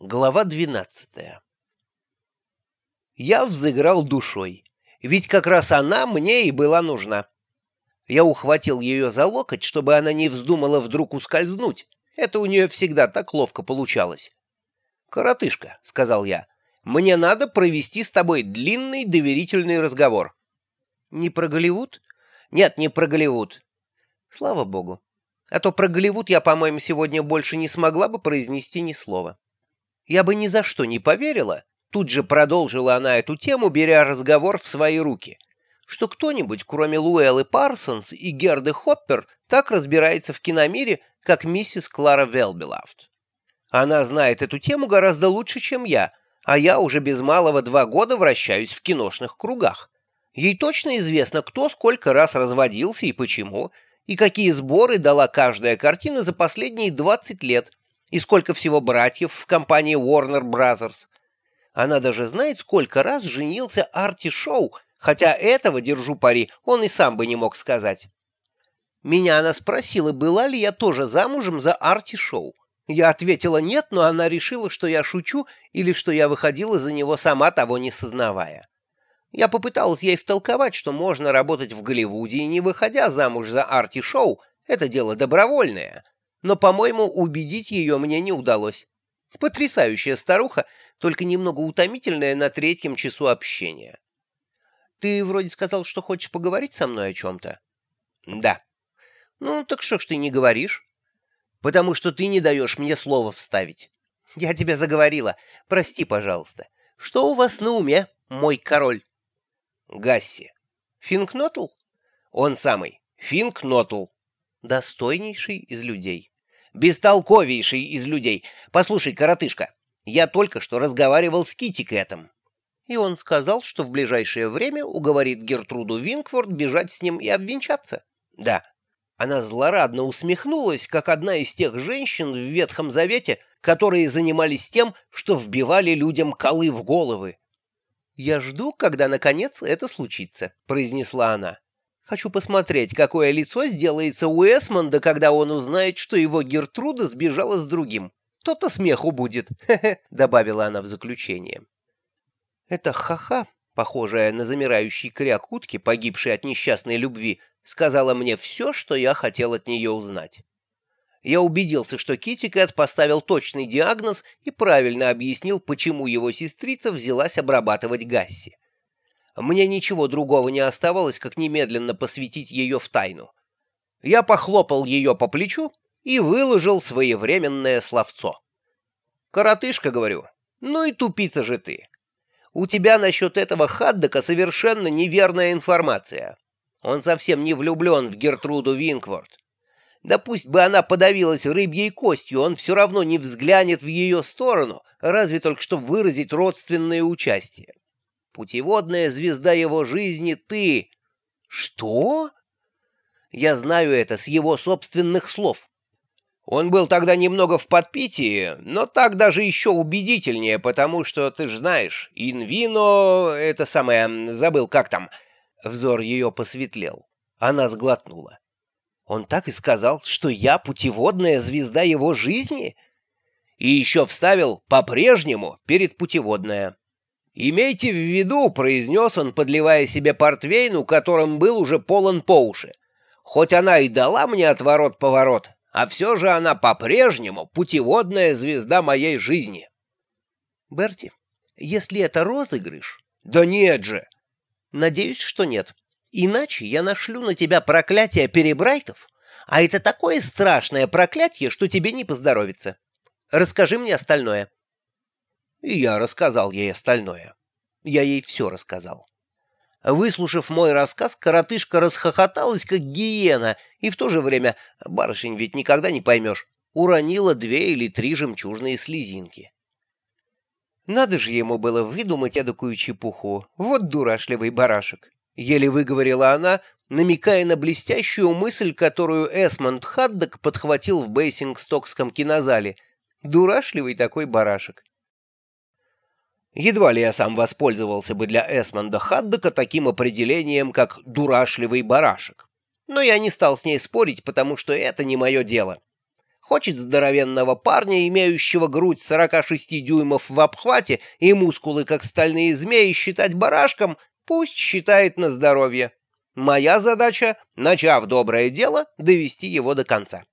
Глава двенадцатая Я взыграл душой, ведь как раз она мне и была нужна. Я ухватил ее за локоть, чтобы она не вздумала вдруг ускользнуть. Это у нее всегда так ловко получалось. «Коротышка», — сказал я, — «мне надо провести с тобой длинный доверительный разговор». «Не про Голливуд?» «Нет, не про Голливуд». «Слава богу. А то про Голливуд я, по-моему, сегодня больше не смогла бы произнести ни слова». Я бы ни за что не поверила, тут же продолжила она эту тему, беря разговор в свои руки, что кто-нибудь, кроме Луэллы Парсонс и Герды Хоппер, так разбирается в киномире, как миссис Клара Велбелафт. Она знает эту тему гораздо лучше, чем я, а я уже без малого два года вращаюсь в киношных кругах. Ей точно известно, кто сколько раз разводился и почему, и какие сборы дала каждая картина за последние 20 лет, и сколько всего братьев в компании Warner Brothers. Она даже знает, сколько раз женился Арти Шоу, хотя этого, держу пари, он и сам бы не мог сказать. Меня она спросила, была ли я тоже замужем за Арти Шоу. Я ответила нет, но она решила, что я шучу или что я выходила за него сама, того не сознавая. Я попыталась ей втолковать, что можно работать в Голливуде и не выходя замуж за Арти Шоу, это дело добровольное — но, по-моему, убедить ее мне не удалось. Потрясающая старуха, только немного утомительная на третьем часу общения. Ты вроде сказал, что хочешь поговорить со мной о чем-то? Да. Ну, так что ж ты не говоришь? Потому что ты не даешь мне слова вставить. Я тебя заговорила. Прости, пожалуйста. Что у вас на уме, мой король? Гасси. Финкнотл? Он самый. Финкнотл достойнейший из людей. Бестолковейший из людей. Послушай, коротышка, я только что разговаривал с Кити Кэтом. И он сказал, что в ближайшее время уговорит Гертруду Винкфорд бежать с ним и обвенчаться. Да. Она злорадно усмехнулась, как одна из тех женщин в Ветхом Завете, которые занимались тем, что вбивали людям колы в головы. «Я жду, когда, наконец, это случится», — произнесла она. Хочу посмотреть, какое лицо сделается у Эсмонда, когда он узнает, что его Гертруда сбежала с другим. То-то смеху будет, — добавила она в заключение. Это ха-ха, похожая на замирающий кряк утки, погибшей от несчастной любви, сказала мне все, что я хотел от нее узнать. Я убедился, что Китикет поставил точный диагноз и правильно объяснил, почему его сестрица взялась обрабатывать Гасси. Мне ничего другого не оставалось, как немедленно посвятить ее в тайну. Я похлопал ее по плечу и выложил своевременное словцо. «Коротышка, — говорю, — ну и тупица же ты. У тебя насчет этого Хаддека совершенно неверная информация. Он совсем не влюблен в Гертруду Винкворт. Да пусть бы она подавилась рыбьей костью, он все равно не взглянет в ее сторону, разве только чтобы выразить родственное участие. Путеводная звезда его жизни — ты. Что? Я знаю это с его собственных слов. Он был тогда немного в подпитии, но так даже еще убедительнее, потому что, ты ж знаешь, инвино, это самое, забыл, как там. Взор ее посветлел. Она сглотнула. Он так и сказал, что я путеводная звезда его жизни? И еще вставил «по-прежнему» перед путеводная. «Имейте в виду», — произнес он, подливая себе портвейну, которым был уже полон по уши, «хоть она и дала мне отворот-поворот, а все же она по-прежнему путеводная звезда моей жизни». «Берти, если это розыгрыш...» «Да нет же!» «Надеюсь, что нет. Иначе я нашлю на тебя проклятие перебрайтов, а это такое страшное проклятие, что тебе не поздоровится. Расскажи мне остальное». И я рассказал ей остальное. Я ей все рассказал. Выслушав мой рассказ, коротышка расхохоталась, как гиена, и в то же время, барышень ведь никогда не поймешь, уронила две или три жемчужные слезинки. Надо же ему было выдумать эдакую чепуху. Вот дурашливый барашек. Еле выговорила она, намекая на блестящую мысль, которую Эсмонд Хаддок подхватил в Бейсингстокском кинозале. Дурашливый такой барашек. Едва ли я сам воспользовался бы для Эсмонда Хаддока таким определением, как «дурашливый барашек». Но я не стал с ней спорить, потому что это не мое дело. Хочет здоровенного парня, имеющего грудь 46 дюймов в обхвате и мускулы, как стальные змеи, считать барашком, пусть считает на здоровье. Моя задача, начав доброе дело, довести его до конца.